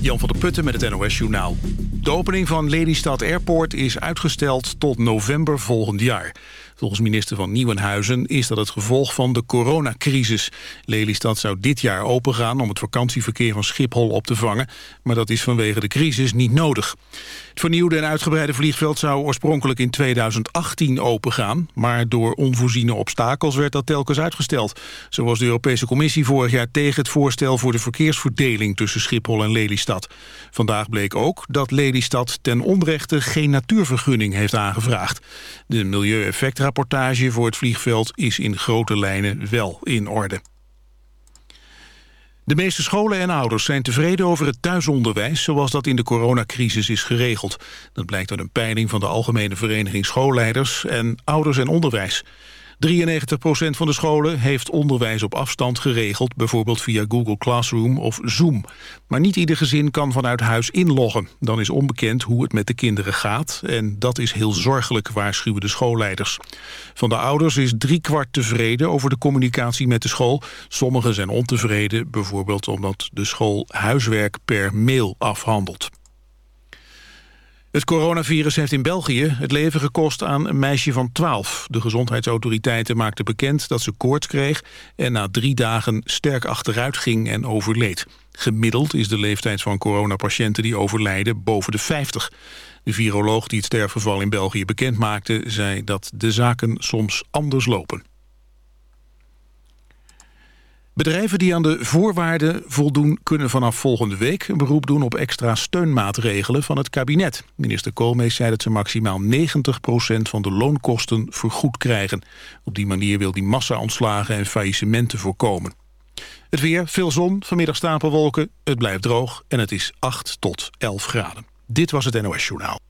Jan van der Putten met het NOS Journaal. De opening van Lelystad Airport is uitgesteld tot november volgend jaar. Volgens minister van Nieuwenhuizen is dat het gevolg van de coronacrisis. Lelystad zou dit jaar opengaan om het vakantieverkeer van Schiphol op te vangen. Maar dat is vanwege de crisis niet nodig. Het vernieuwde en uitgebreide vliegveld zou oorspronkelijk in 2018 opengaan. Maar door onvoorziene obstakels werd dat telkens uitgesteld. Zo was de Europese Commissie vorig jaar tegen het voorstel voor de verkeersverdeling tussen Schiphol en Lelystad. Vandaag bleek ook dat Lelystad ten onrechte geen natuurvergunning heeft aangevraagd. De milieueffectrapportage voor het vliegveld is in grote lijnen wel in orde. De meeste scholen en ouders zijn tevreden over het thuisonderwijs... zoals dat in de coronacrisis is geregeld. Dat blijkt uit een peiling van de Algemene Vereniging Schoolleiders... en Ouders en Onderwijs. 93% van de scholen heeft onderwijs op afstand geregeld... bijvoorbeeld via Google Classroom of Zoom. Maar niet ieder gezin kan vanuit huis inloggen. Dan is onbekend hoe het met de kinderen gaat... en dat is heel zorgelijk, waarschuwen de schoolleiders. Van de ouders is driekwart tevreden over de communicatie met de school. Sommigen zijn ontevreden, bijvoorbeeld omdat de school huiswerk per mail afhandelt. Het coronavirus heeft in België het leven gekost aan een meisje van 12. De gezondheidsautoriteiten maakten bekend dat ze koorts kreeg... en na drie dagen sterk achteruit ging en overleed. Gemiddeld is de leeftijd van coronapatiënten die overlijden boven de 50. De viroloog die het sterfgeval in België bekend maakte... zei dat de zaken soms anders lopen. Bedrijven die aan de voorwaarden voldoen... kunnen vanaf volgende week een beroep doen op extra steunmaatregelen van het kabinet. Minister Koolmees zei dat ze maximaal 90% van de loonkosten vergoed krijgen. Op die manier wil die massa-ontslagen en faillissementen voorkomen. Het weer, veel zon, vanmiddag stapelwolken, het blijft droog... en het is 8 tot 11 graden. Dit was het NOS Journaal.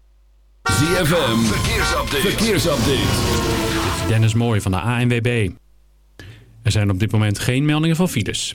ZFM, verkeersupdate. verkeersupdate. Dennis Mooij van de ANWB. Er zijn op dit moment geen meldingen van files.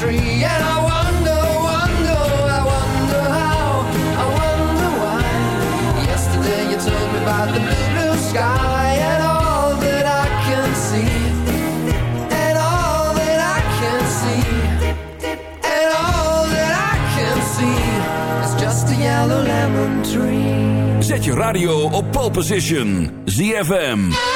Tree. And I wonder, wonder, I wonder how, I wonder why. Yesterday you told me about the blue, blue sky, and all that I can see, and all that I can see, and all that I can see is just a yellow lemon tree. Zet je radio op pole position. ZFM.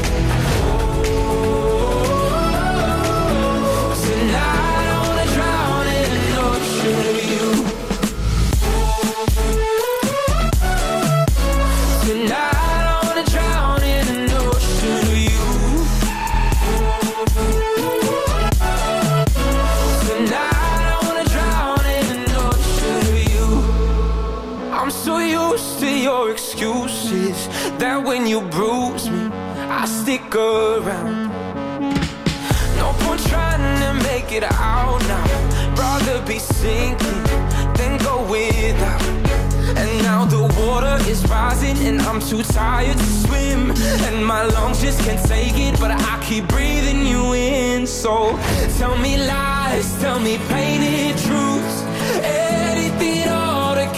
Used to your excuses that when you bruise me, I stick around. No point trying to make it out now. Rather be sinking than go without. And now the water is rising and I'm too tired to swim. And my lungs just can't take it, but I keep breathing you in. So tell me lies, tell me painted truths. Anything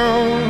girl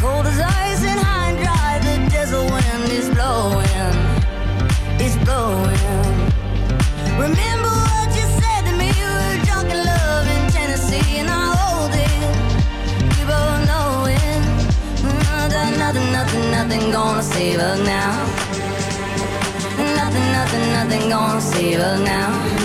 cold as ice and high and dry. The desert wind is blowing, it's blowing. Remember what you said to me? We were drunk in love in Tennessee, and I hold it. We both know it. Mm, nothing, nothing, nothing gonna save us now. Nothing, nothing, nothing gonna save us now.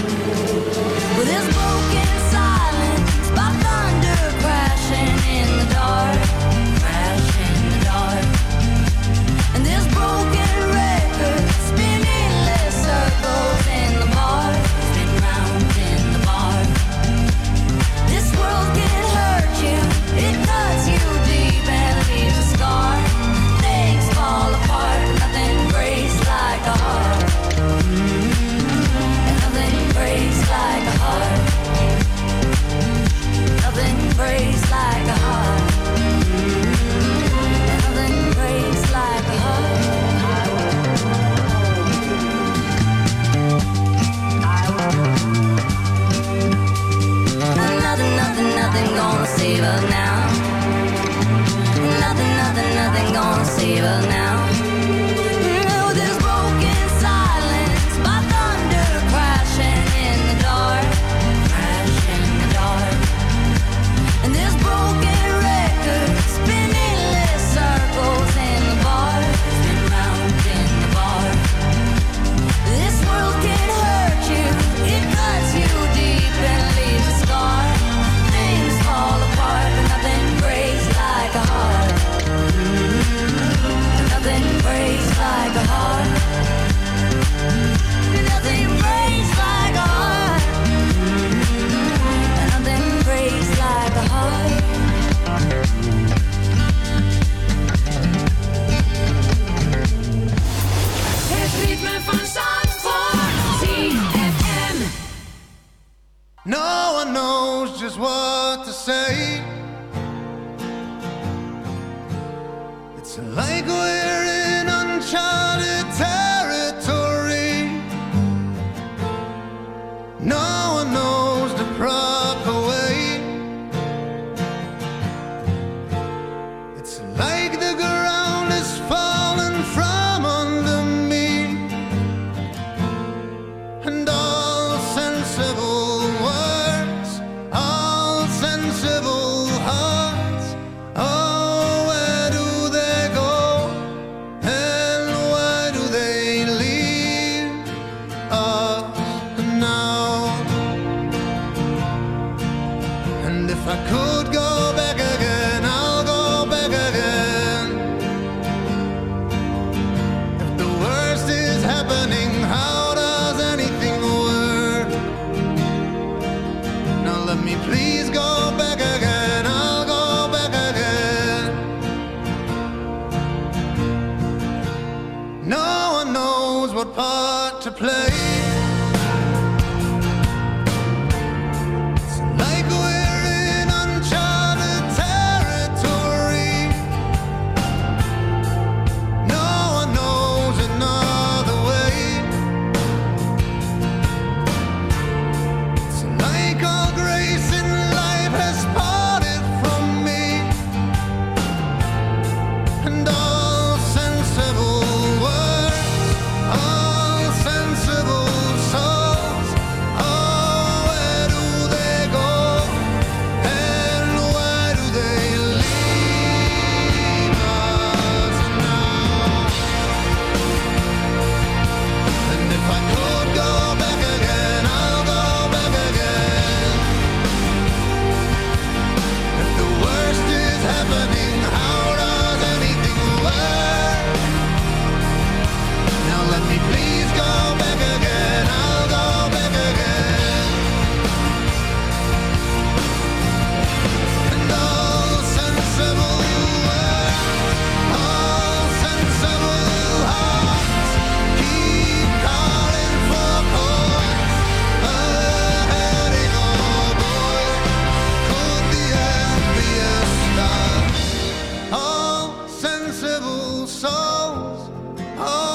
I could go back again, I'll go back again. If the worst is happening, how does anything work? Now let me please go back again, I'll go back again. No one knows what part. souls. Oh.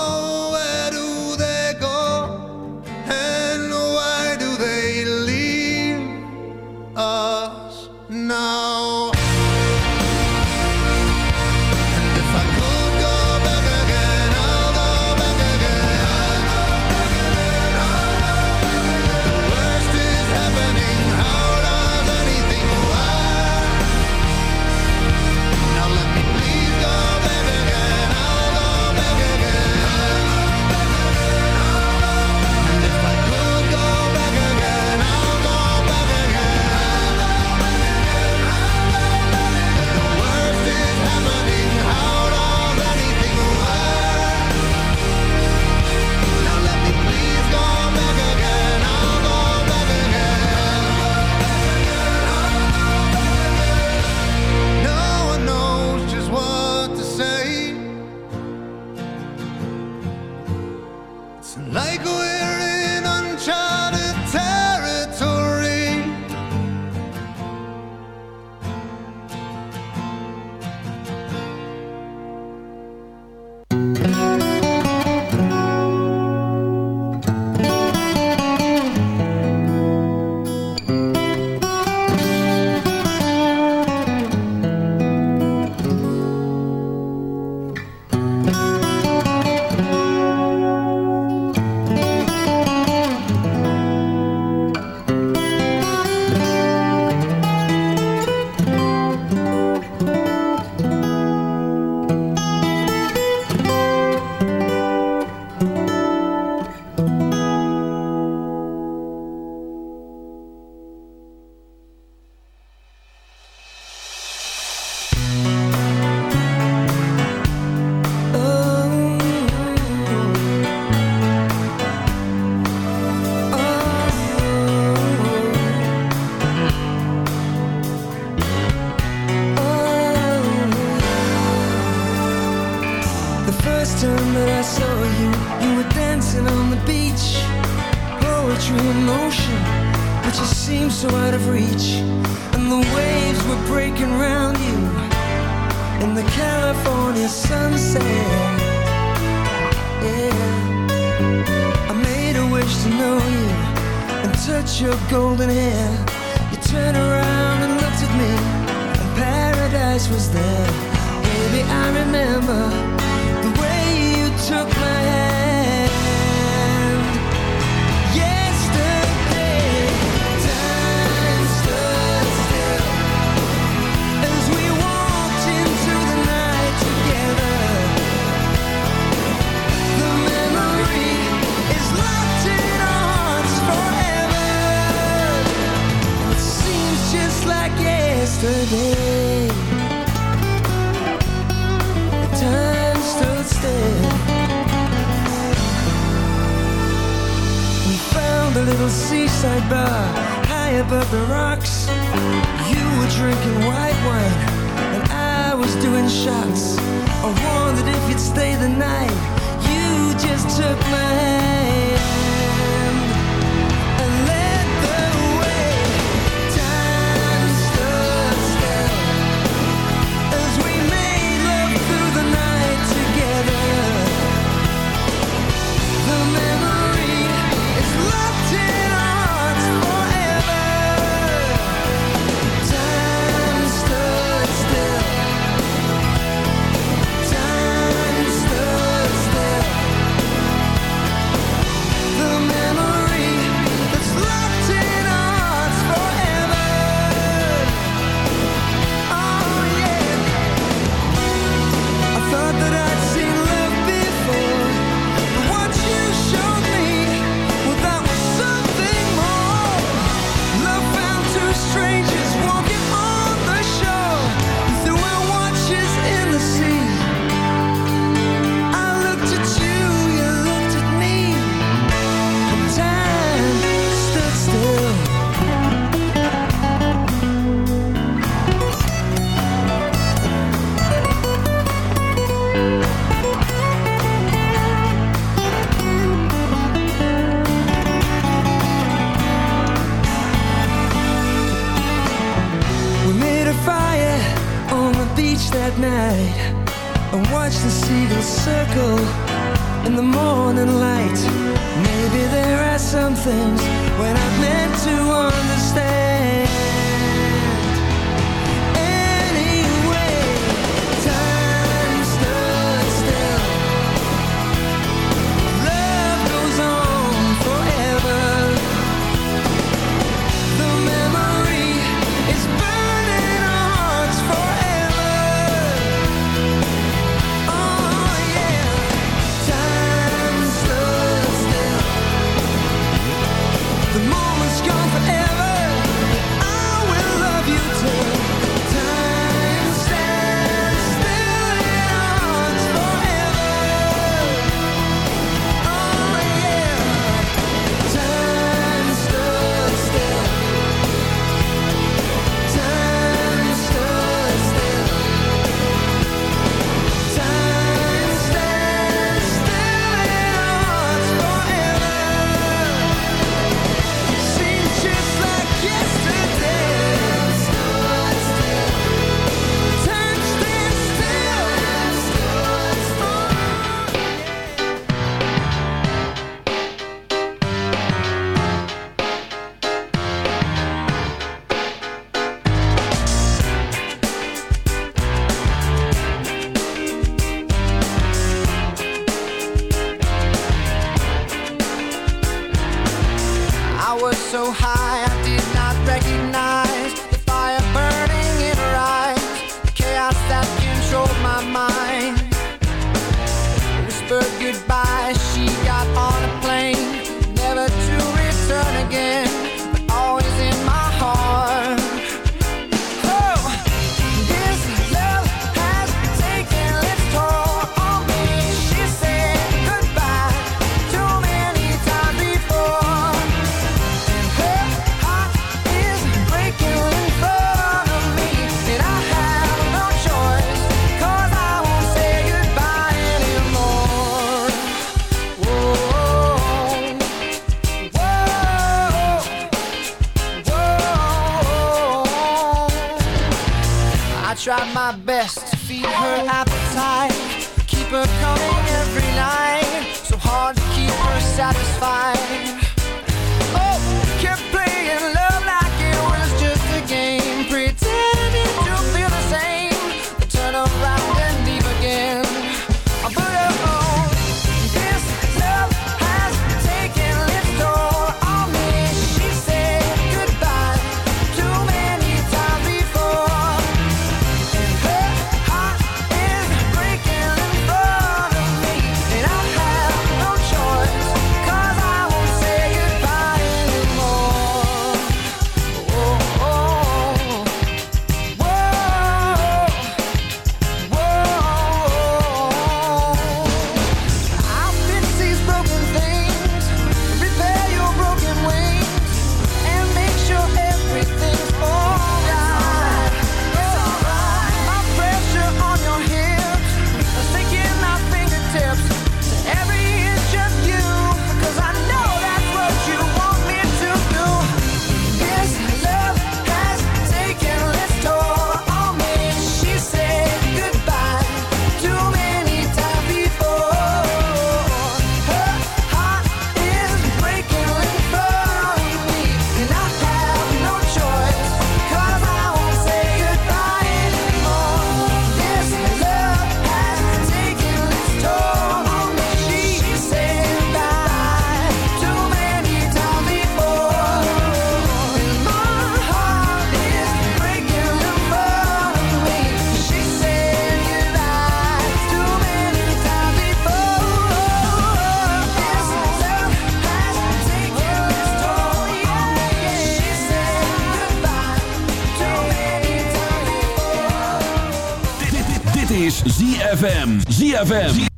Is ZFM. ZFM.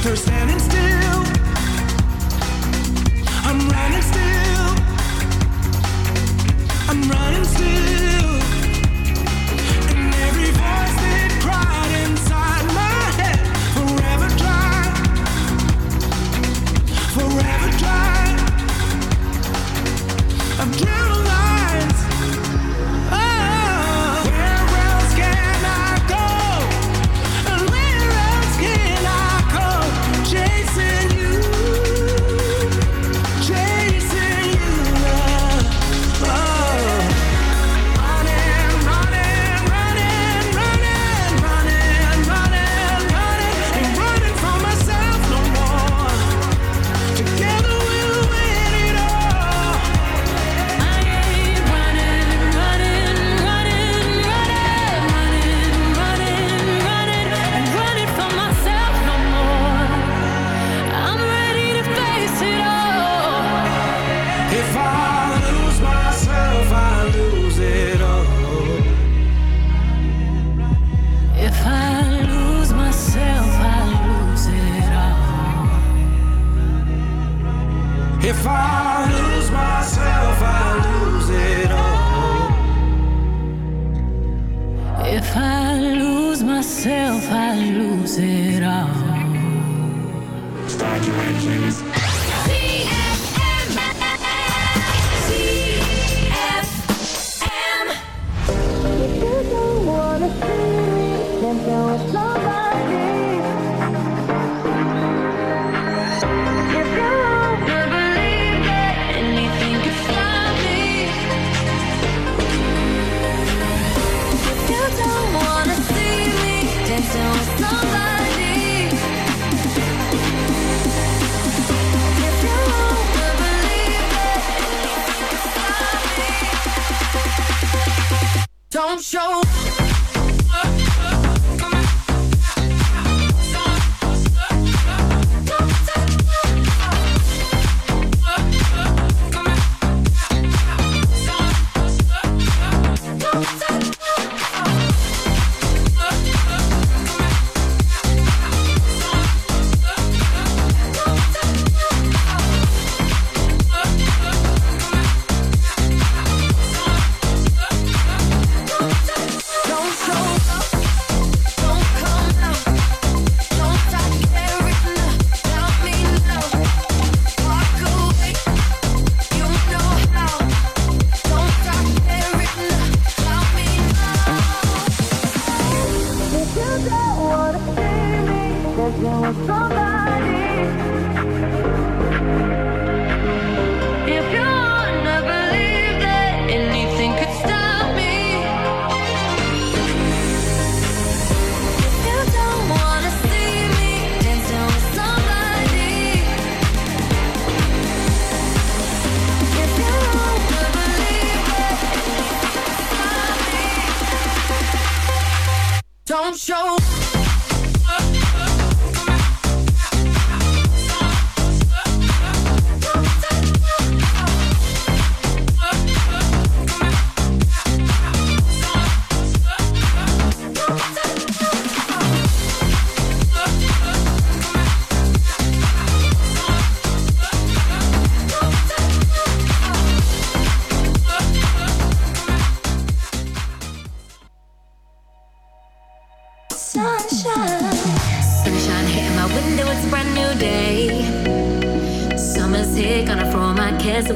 Thursday.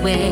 Away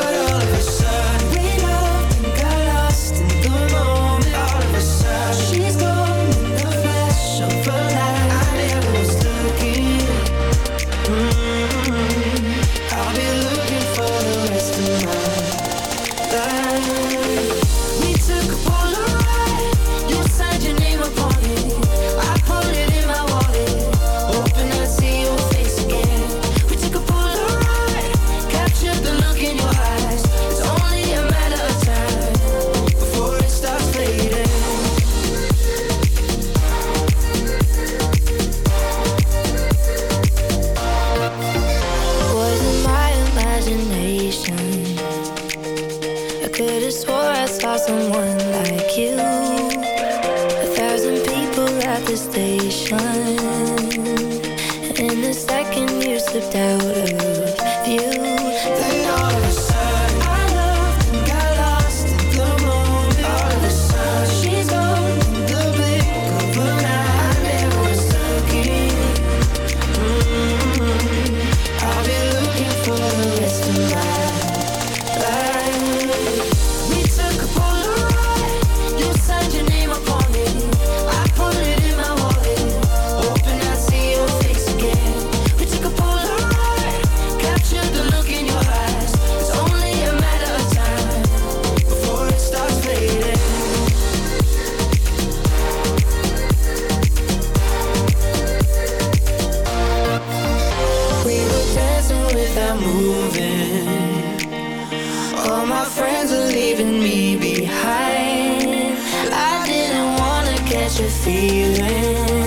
I'm moving. All my friends are leaving me behind. I didn't wanna catch a feeling.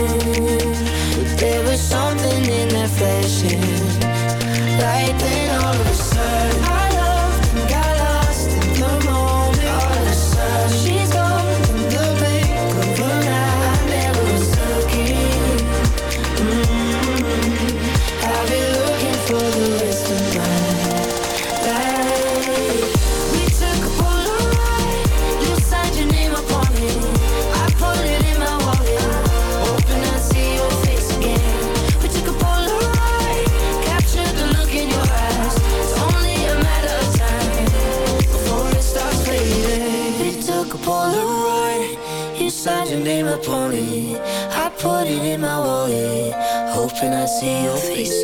see your face.